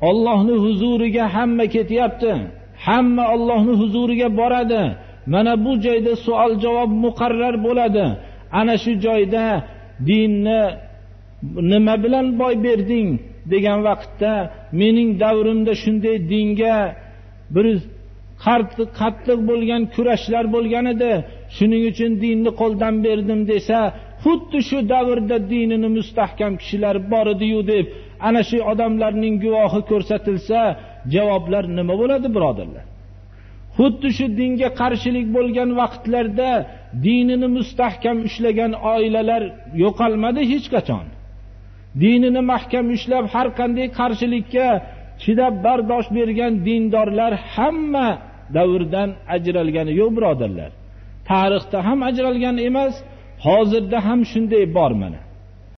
ollohni huzuriga hamma ketyapti. Hamma ollohni huzuriga boradi. Mana bu joyda savol javob muqarrar bo'ladi. Ana shu joyda dinni nima bilan boy berding degan vaqtda mening davrimda shunday dinga bir qattiq bo'lgan kurashlar bo'lgan edi. Shuning uchun dinni qo'ldan berdim desa xuddi shu davrda dinini mustahkam kishilar bor ediyu deb ana shu odamlarning guvohi ko'rsatilsa javoblar nima bo'ladi birodarlar? Xuddi shu dinga qarshilik bo'lgan vaqtlarda dinini mustahkam ushlagan oilalar yo'qolmadi hech qachon. Dinini mahkam ushlab har qanday qarshilikka chidab bardosh bergan dindorlar hamma davrdan ajralgani yo'q birodarlar. Tarixda ham ajralgan emas hozirda ham shunday bor mana